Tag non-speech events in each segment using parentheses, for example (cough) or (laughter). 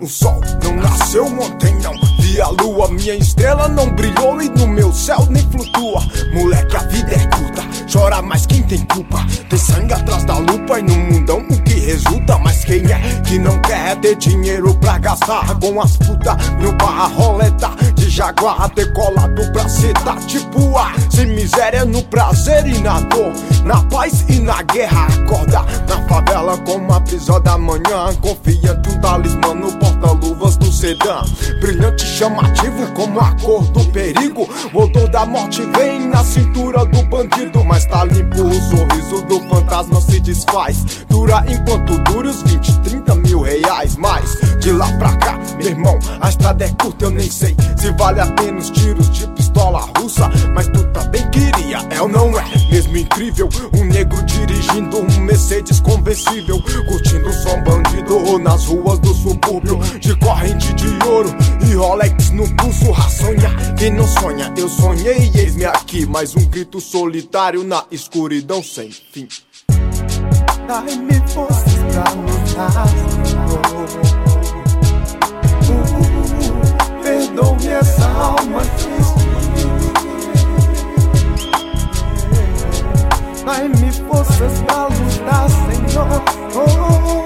O sol não nasceu ontem não Vi a lua, minha estrela não brilhou E no meu céu nem flutua. Moleque, a vida é curta Chora mais quem tem culpa. Tem sangue atrás da lupa E no mundão o que resulta. Mas quem é que não quer ter dinheiro pra gastar Com as putas no barra roleta? De jaguar decolado pra setar Tipo A, sem miséria no prazer e na dor. Na paz e na guerra Acorda na favela com uma brisa da manhã Confiante um talismã no porta-luvas Brilhante e chamativo como a cor do perigo. O odor da morte vem na cintura do bandido Mas tá limpo o sorriso do fantasma se desfaz. Dura enquanto dura os 20, 30 mil reais Mas de lá pra cá, meu irmão, a estrada é curta eu nem sei Se vale a pena os tiros de pistola russa. Mas tu também queria, é ou não é? Mesmo incrível, um negro dirigindo um Mercedes conversível Curtindo som bandido nas ruas do subúrbio De corrente de ouro e Rolex no pulso Raçonha, quem não sonha, eu sonhei eis-me aqui Mais um grito solitário na escuridão sem fim. Dai-me forças pra lutar, Dai-me forças pra lutar, Senhor oh, fé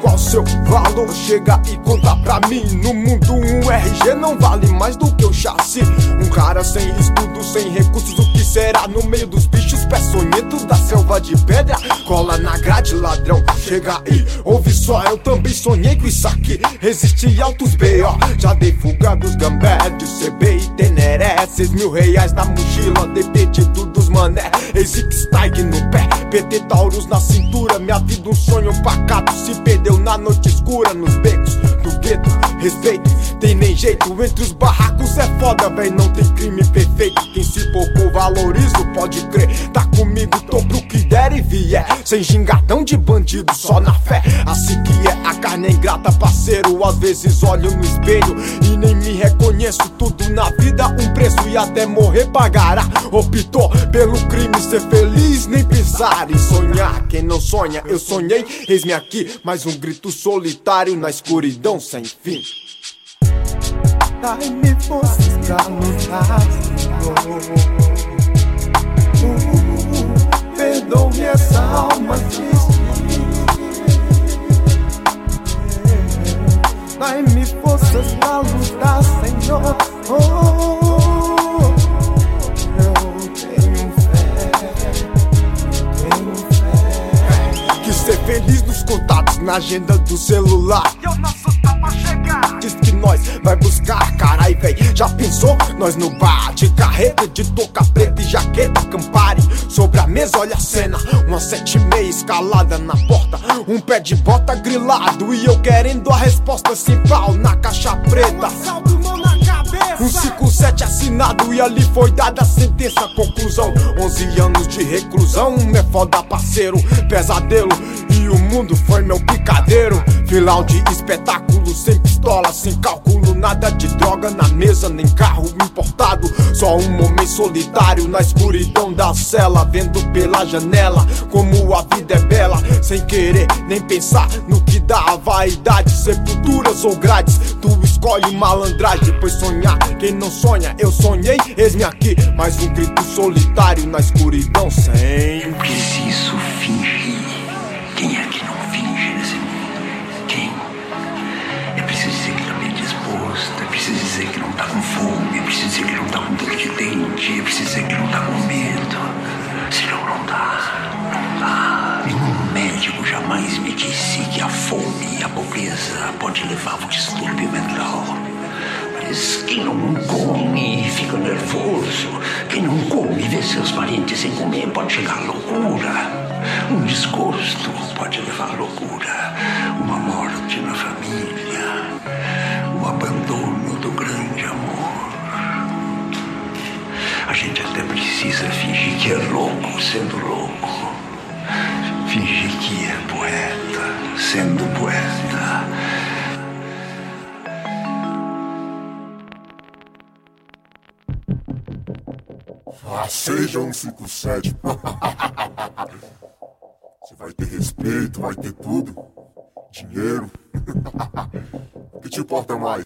Qual seu valor? Chega e conta pra mim No mundo um RG não vale mais do que o chassi Um cara sem estudo, sem recursos O que será no meio dos bichos peçonhentos da selva de pedra? Cola na grade, ladrão. Chega aí, ouve só, eu também sonhei com isso aqui. Resisti altos B.O. Já dei fuga dos gambé De CB e Teneré. Seis mil reais na mochila Depedido dos mané. Exic Stag no pé PT Taurus na cintura. Minha vida um sonho pacato Se perdeu na noite escura. Nos becos do gueto Respeito, tem nem jeito. Entre os barracos é foda, véi Não tem crime perfeito. Quem se pouco valorizo, pode crer. Tá comigo, tô der e vier Sem gingadão de bandido, só na fé. Assim que é, a carne é ingrata, parceiro Às vezes olho no espelho e nem me reconheço. Tudo na vida, um preço e até morrer pagará. Optou pelo crime, ser feliz, nem pensar em sonhar. Quem não sonha, eu sonhei, eis-me aqui. Mais um grito solitário na escuridão sem fim. Dai-me forças pra lutar, Senhor Perdoe essa alma triste Dai-me forças pra lutar, Senhor. Oh, Eu tenho fé Tenho fé. Que ser feliz nos contatos na agenda do celular. E o nosso tá pra chegar. Diz que nós vai buscar, carai, véi Já pensou? Nós no bar de carreta De touca preta e jaqueta Campari Sobre a mesa, olha a cena Uma sete e meia escalada na porta Um pé de bota grilado E eu querendo a resposta sem pau na caixa preta um 57 assinado e ali foi dada a sentença. Conclusão: 11 anos de reclusão. É foda, parceiro, pesadelo. E o mundo foi meu picadeiro. Final de espetáculo, sem pistola, sem cálculo. Nada de droga na mesa, nem carro importado. Só um momento solitário na escuridão da cela. Vendo pela janela como a vida é bela. Sem querer nem pensar no que dá a vaidade. Sepulturas ou grades, tu escolhe malandragem. Depois sonhar, quem não sonha, eu sonhei. Eis-me aqui, mais um grito solitário na escuridão sem. Preciso fingir. Disse que a fome e a pobreza pode levar ao distúrbio mental. Mas quem não come fica nervoso. Quem não come vê seus parentes sem comer pode chegar à loucura. Um desgosto pode levar à loucura. Uma morte na família. O abandono do grande amor. A gente até precisa fingir que é louco sendo louco. Fingir que é poeta sendo poeta. Ah, seja um 57. Você vai ter respeito, vai ter tudo. Dinheiro. (laughs) O que te importa mais?